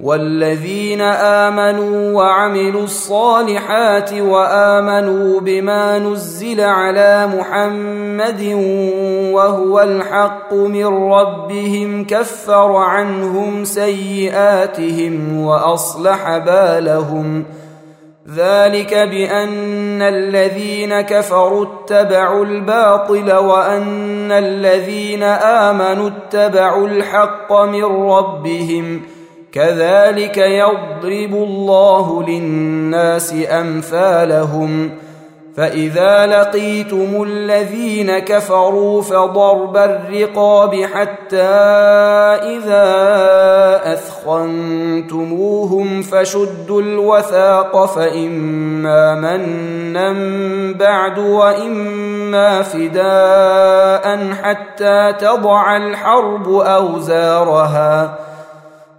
والذين آمنوا وعملوا الصالحات وآمنوا بما نزل على محمد وهو الحق من ربهم كفر عنهم سيئاتهم وأصلح بالهم ذلك بأن الذين كفروا اتبعوا الباطل وأن الذين آمنوا اتبعوا الحق من ربهم كذلك يضرب الله للناس أمثالهم فإذا لقيتم الذين كفروا فضرب الرقاب حتى إذا أثخنتموهم فشدوا الوثاق فإما منا بعد وإما فداء حتى تضع الحرب أوزارها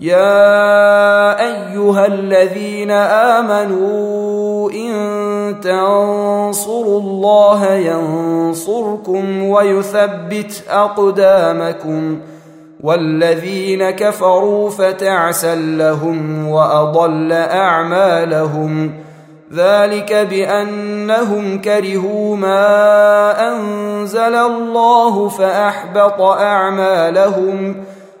يا ايها الذين امنوا ان تنصروا الله ينصركم ويثبت اقدامكم والذين كفروا فتعسا لهم واضل اعمالهم ذلك بانهم كرهوا ما انزل الله فاحبط اعمالهم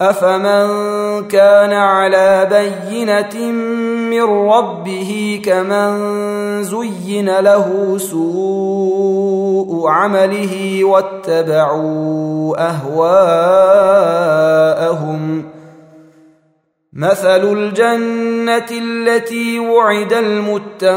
أفمن كان على بينة من ربه كمن زين له سوء عمله واتبعوا أهواءهم. مثل الجنة التي وعد المتقون.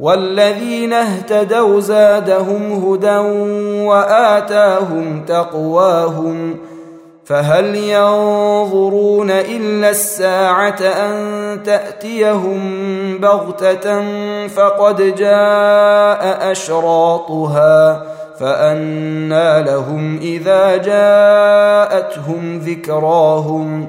والذين اهتدوا زادهم هدى وآتاهم تقواهم فهل ينظرون إلا الساعة أن تأتيهم بغتة فقد جاء أشراطها فانى لهم إذا جاءتهم ذكراهم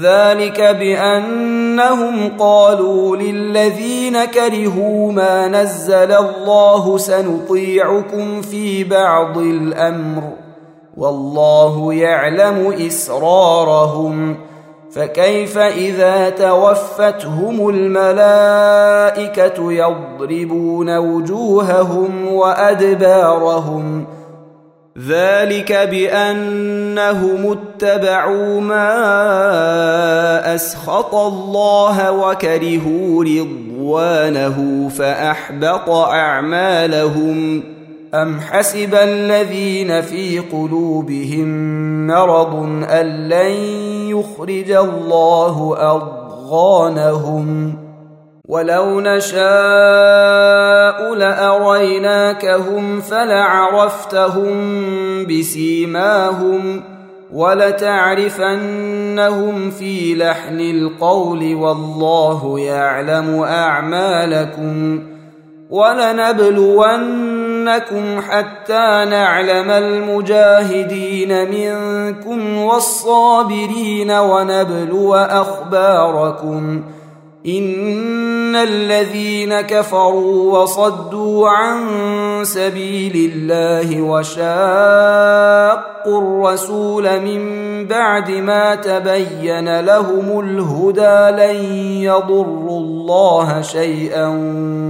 ذلك بأنهم قالوا للذين كرهوا ما نزل الله سنطيعكم في بعض الأمر والله يعلم إسرارهم فكيف إذا توفتهم الملائكة يضربون وجوههم وأدبارهم ذلك بأنهم اتبعوا ما اسخط الله وكرهوا رضوانه فأحبط أعمالهم. أم حسب الذين في قلوبهم مرض أن لن يخرج الله أضغانهم؟ ولو نشاء لأريناكهم فلعرفتهم بسيماهم. ولتعرفنهم في لحن القول والله يعلم أعمالكم ولنبلونكم حتى نعلم المجاهدين منكم والصابرين ونبلو أخباركم ان الذين كفروا وصدوا عن سبيل الله وشاقوا الرسول من بعد ما تبين لهم الهدى لن يضروا الله شيئا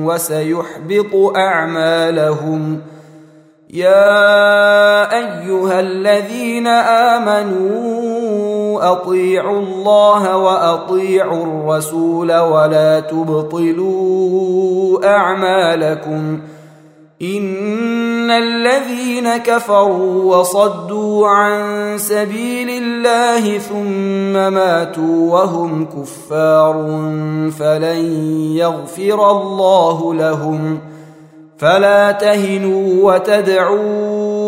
وسيحبط اعمالهم يا ايها الذين امنوا أطيعوا الله وأطيعوا الرسول ولا تبطلوا أعمالكم. إن الذين كفروا وصدوا عن سبيل الله ثم ماتوا وهم كفار فلن يغفر الله لهم. فلا تهنوا وتدعوا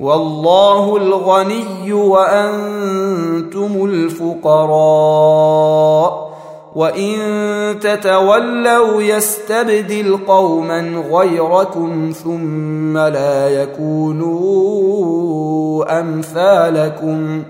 والله الغني وأنتم الفقراء. وإن تتولوا يستبدل قوما غيركم ثم لا يكونوا أمثالكم.